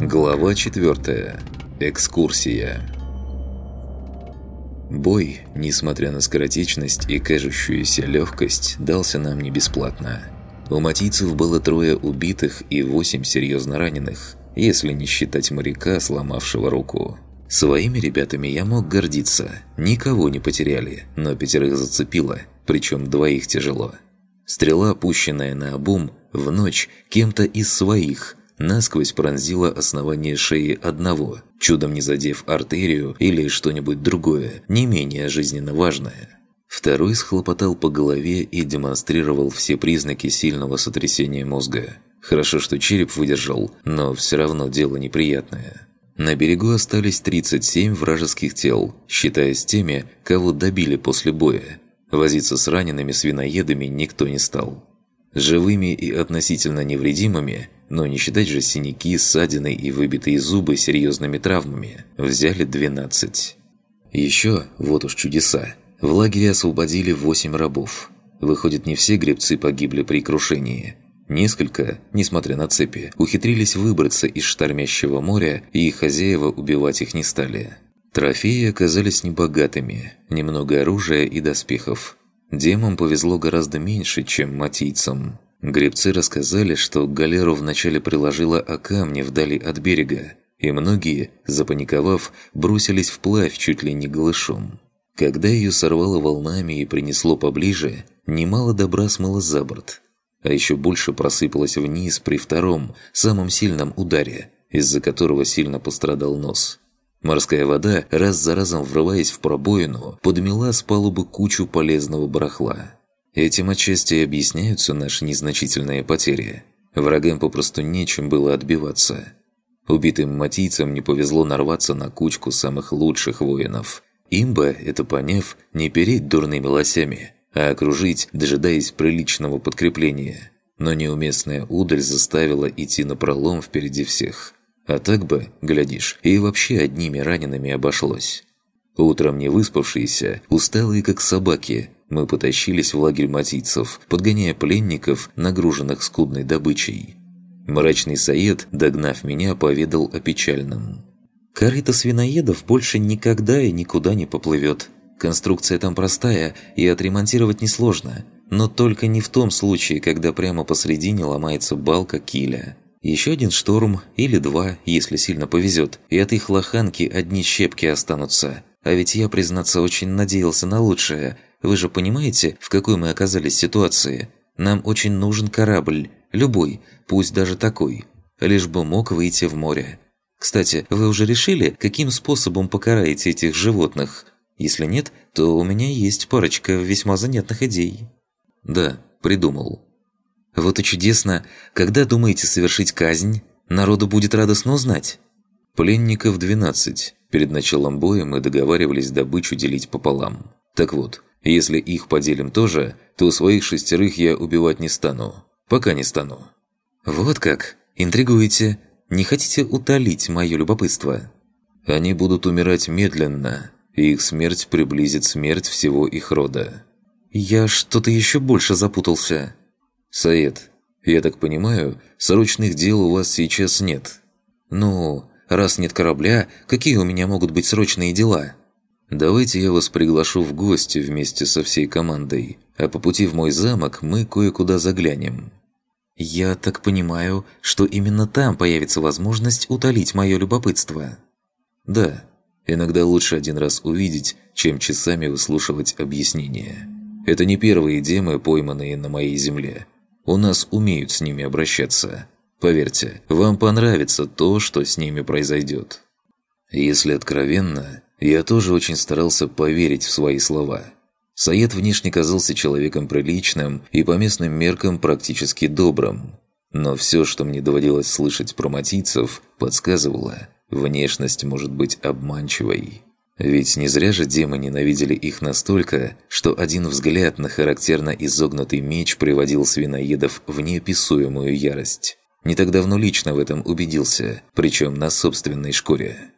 Глава 4. Экскурсия. Бой, несмотря на скоротечность и кажущуюся легкость, дался нам не бесплатно. У матийцев было трое убитых и восемь серьезно раненых, если не считать моряка, сломавшего руку. Своими ребятами я мог гордиться. Никого не потеряли, но пятерых зацепило, причем двоих тяжело. Стрела, пущенная на обум, в ночь кем-то из своих, насквозь пронзила основание шеи одного, чудом не задев артерию или что-нибудь другое, не менее жизненно важное. Второй схлопотал по голове и демонстрировал все признаки сильного сотрясения мозга. Хорошо, что череп выдержал, но все равно дело неприятное. На берегу остались 37 вражеских тел, считаясь теми, кого добили после боя. Возиться с ранеными свиноедами никто не стал. Живыми и относительно невредимыми, но не считать же синяки, ссадины и выбитые зубы серьезными травмами, взяли 12. Еще, вот уж чудеса, в лагере освободили 8 рабов. Выходит, не все гребцы погибли при крушении. Несколько, несмотря на цепи, ухитрились выбраться из штормящего моря, и хозяева убивать их не стали. Трофеи оказались небогатыми, немного оружия и доспехов. Демам повезло гораздо меньше, чем матийцам. Гребцы рассказали, что галеру вначале приложила о камни вдали от берега, и многие, запаниковав, бросились вплавь чуть ли не голышом. Когда ее сорвало волнами и принесло поближе, немало добра смыло за борт. А еще больше просыпалось вниз при втором, самом сильном ударе, из-за которого сильно пострадал нос. Морская вода, раз за разом врываясь в пробоину, подмела с палубы кучу полезного барахла. Этим отчасти объясняются наши незначительные потери. Врагам попросту нечем было отбиваться. Убитым матийцам не повезло нарваться на кучку самых лучших воинов. Им бы, это поняв, не переть дурными лосями, а окружить, дожидаясь приличного подкрепления. Но неуместная удаль заставила идти на пролом впереди всех – а так бы, глядишь, и вообще одними ранеными обошлось. Утром не выспавшиеся, усталые как собаки, мы потащились в лагерь матийцев, подгоняя пленников, нагруженных скудной добычей. Мрачный Саед, догнав меня, поведал о печальном. «Корыто свиноедов больше никогда и никуда не поплывет. Конструкция там простая, и отремонтировать несложно, но только не в том случае, когда прямо посредине ломается балка киля». Еще один шторм или два, если сильно повезет, и от их лоханки одни щепки останутся. А ведь я, признаться, очень надеялся на лучшее. Вы же понимаете, в какой мы оказались ситуации? Нам очень нужен корабль. Любой, пусть даже такой. Лишь бы мог выйти в море. Кстати, вы уже решили, каким способом покараете этих животных? Если нет, то у меня есть парочка весьма занятных идей. Да, придумал. Вот и чудесно. Когда думаете совершить казнь? Народу будет радостно узнать. Пленников 12. Перед началом боя мы договаривались добычу делить пополам. Так вот, если их поделим тоже, то своих шестерых я убивать не стану. Пока не стану. Вот как? Интригуете? Не хотите утолить мое любопытство? Они будут умирать медленно, и их смерть приблизит смерть всего их рода. Я что-то еще больше запутался. «Саед, я так понимаю, срочных дел у вас сейчас нет?» «Ну, раз нет корабля, какие у меня могут быть срочные дела?» «Давайте я вас приглашу в гости вместе со всей командой, а по пути в мой замок мы кое-куда заглянем». «Я так понимаю, что именно там появится возможность утолить мое любопытство?» «Да, иногда лучше один раз увидеть, чем часами выслушивать объяснения. Это не первые демы, пойманные на моей земле. У нас умеют с ними обращаться. Поверьте, вам понравится то, что с ними произойдет. Если откровенно, я тоже очень старался поверить в свои слова. Саед внешне казался человеком приличным и по местным меркам практически добрым. Но все, что мне доводилось слышать про матийцев, подсказывало, внешность может быть обманчивой. Ведь не зря же демы ненавидели их настолько, что один взгляд на характерно изогнутый меч приводил свиноедов в неописуемую ярость. Не так давно лично в этом убедился, причем на собственной шкуре.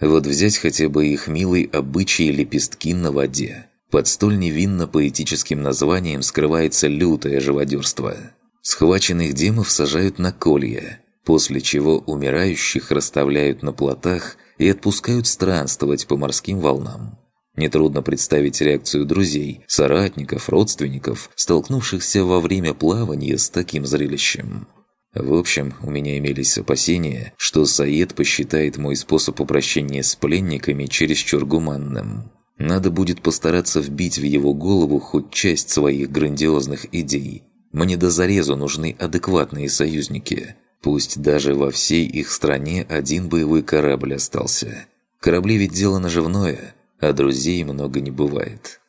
Вот взять хотя бы их милый обычай лепестки на воде. Под столь невинно-поэтическим названием скрывается лютое живодерство. Схваченных демов сажают на колья. после чего умирающих расставляют на плотах и отпускают странствовать по морским волнам. Нетрудно представить реакцию друзей, соратников, родственников, столкнувшихся во время плавания с таким зрелищем. В общем, у меня имелись опасения, что Саед посчитает мой способ упрощения с пленниками чересчур гуманным. Надо будет постараться вбить в его голову хоть часть своих грандиозных идей. Мне до зарезу нужны адекватные союзники. Пусть даже во всей их стране один боевой корабль остался. Корабли ведь дело наживное – а друзей много не бывает.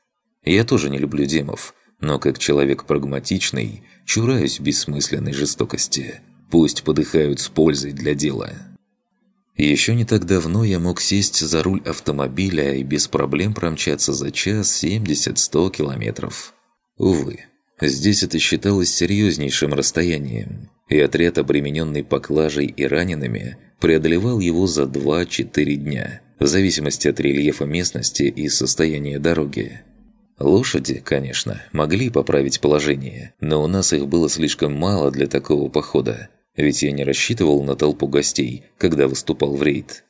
Я тоже не люблю демов, но как человек прагматичный, чураюсь бессмысленной жестокости. Пусть подыхают с пользой для дела. Еще не так давно я мог сесть за руль автомобиля и без проблем промчаться за час 70-100 километров. Увы, здесь это считалось серьезнейшим расстоянием, и отряд, обремененный поклажей и ранеными, преодолевал его за 2-4 дня – в зависимости от рельефа местности и состояния дороги. Лошади, конечно, могли поправить положение, но у нас их было слишком мало для такого похода, ведь я не рассчитывал на толпу гостей, когда выступал в рейд.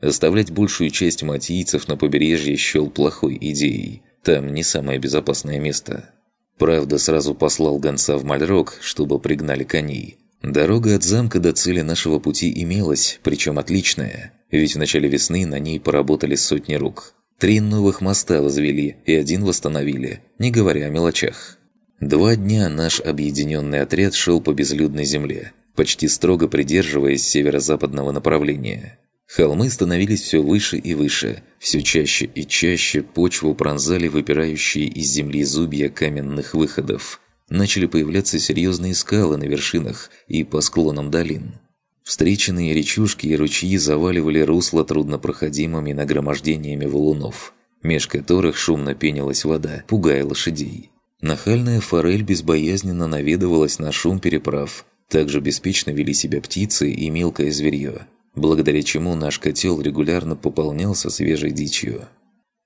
Оставлять большую часть матийцев на побережье счел плохой идеей, там не самое безопасное место. Правда, сразу послал гонца в Мальрок, чтобы пригнали коней. Дорога от замка до цели нашего пути имелась, причем отличная – ведь в начале весны на ней поработали сотни рук. Три новых моста возвели и один восстановили, не говоря о мелочах. Два дня наш объединенный отряд шел по безлюдной земле, почти строго придерживаясь северо-западного направления. Холмы становились все выше и выше, все чаще и чаще почву пронзали выпирающие из земли зубья каменных выходов. Начали появляться серьезные скалы на вершинах и по склонам долин. Встреченные речушки и ручьи заваливали русло труднопроходимыми нагромождениями валунов, меж которых шумно пенилась вода, пугая лошадей. Нахальная форель безбоязненно наведывалась на шум переправ. Также беспечно вели себя птицы и мелкое зверье, благодаря чему наш котел регулярно пополнялся свежей дичью.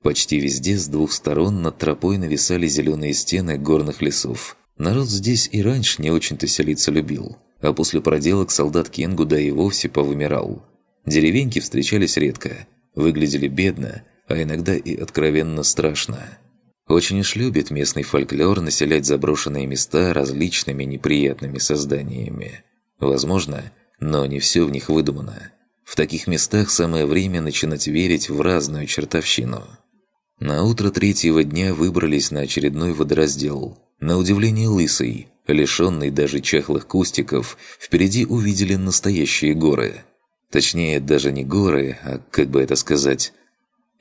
Почти везде с двух сторон над тропой нависали зеленые стены горных лесов. Народ здесь и раньше не очень-то селиться любил а после проделок солдат Кенгу да и вовсе повымирал. Деревеньки встречались редко, выглядели бедно, а иногда и откровенно страшно. Очень уж любит местный фольклор населять заброшенные места различными неприятными созданиями. Возможно, но не все в них выдумано. В таких местах самое время начинать верить в разную чертовщину. На утро третьего дня выбрались на очередной водораздел. На удивление лысый, Лишенный даже чахлых кустиков, впереди увидели настоящие горы. Точнее, даже не горы, а как бы это сказать...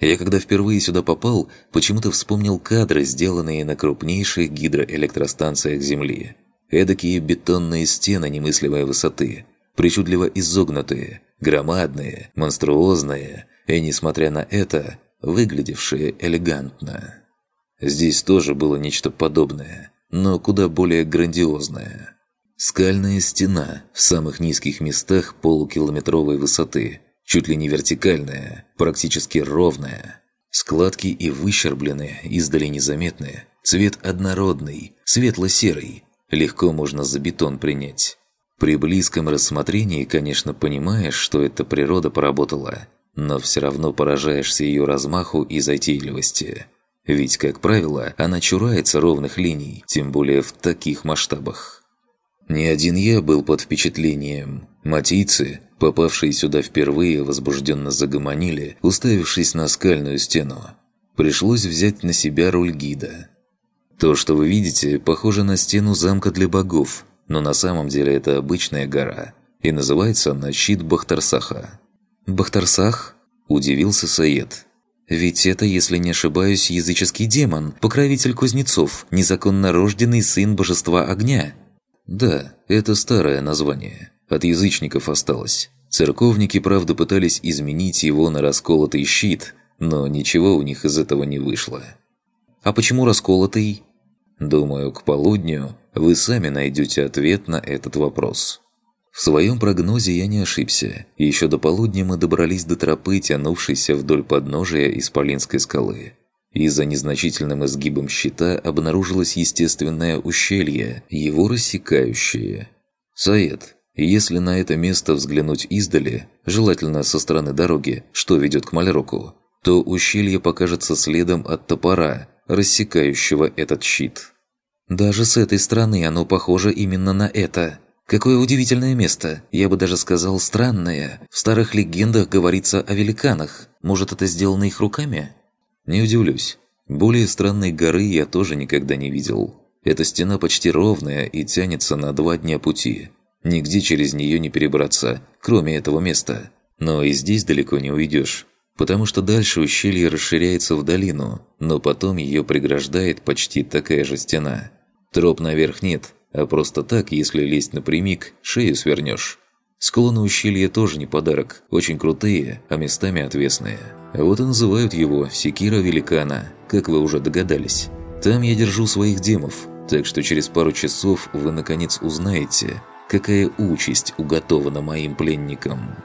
Я когда впервые сюда попал, почему-то вспомнил кадры, сделанные на крупнейших гидроэлектростанциях Земли. Эдакие бетонные стены немыслимой высоты, причудливо изогнутые, громадные, монструозные, и, несмотря на это, выглядевшие элегантно. Здесь тоже было нечто подобное – но куда более грандиозная. Скальная стена в самых низких местах полукилометровой высоты, чуть ли не вертикальная, практически ровная. Складки и выщерблены, издали незаметные. Цвет однородный, светло-серый. Легко можно за бетон принять. При близком рассмотрении, конечно, понимаешь, что это природа поработала, но все равно поражаешься ее размаху и затейливости. Ведь, как правило, она чурается ровных линий, тем более в таких масштабах. Не один я был под впечатлением. Матийцы, попавшие сюда впервые, возбужденно загомонили, уставившись на скальную стену. Пришлось взять на себя роль гида. То, что вы видите, похоже на стену замка для богов, но на самом деле это обычная гора, и называется она щит Бахтарсаха. «Бахтарсах?» – удивился Саед. Ведь это, если не ошибаюсь, языческий демон, покровитель кузнецов, незаконно рожденный сын божества огня. Да, это старое название. От язычников осталось. Церковники, правда, пытались изменить его на расколотый щит, но ничего у них из этого не вышло. А почему расколотый? Думаю, к полудню вы сами найдете ответ на этот вопрос. В своем прогнозе я не ошибся, и еще до полудня мы добрались до тропы, тянувшейся вдоль подножия Исполинской скалы. И за незначительным изгибом щита обнаружилось естественное ущелье, его рассекающее. «Саед, Если на это место взглянуть издали, желательно со стороны дороги, что ведет к Мальроку, то ущелье покажется следом от топора, рассекающего этот щит. Даже с этой стороны оно похоже именно на это. Какое удивительное место, я бы даже сказал странное. В старых легендах говорится о великанах. Может, это сделано их руками? Не удивлюсь. Более странной горы я тоже никогда не видел. Эта стена почти ровная и тянется на два дня пути. Нигде через нее не перебраться, кроме этого места. Но и здесь далеко не уйдешь потому что дальше ущелье расширяется в долину, но потом ее преграждает почти такая же стена. Троп наверх нет, а просто так, если лезть напрямик, шею свернешь. Склоны ущелья тоже не подарок, очень крутые, а местами отвесные. Вот и называют его «Секира Великана», как вы уже догадались. Там я держу своих демов, так что через пару часов вы наконец узнаете, какая участь уготована моим пленникам».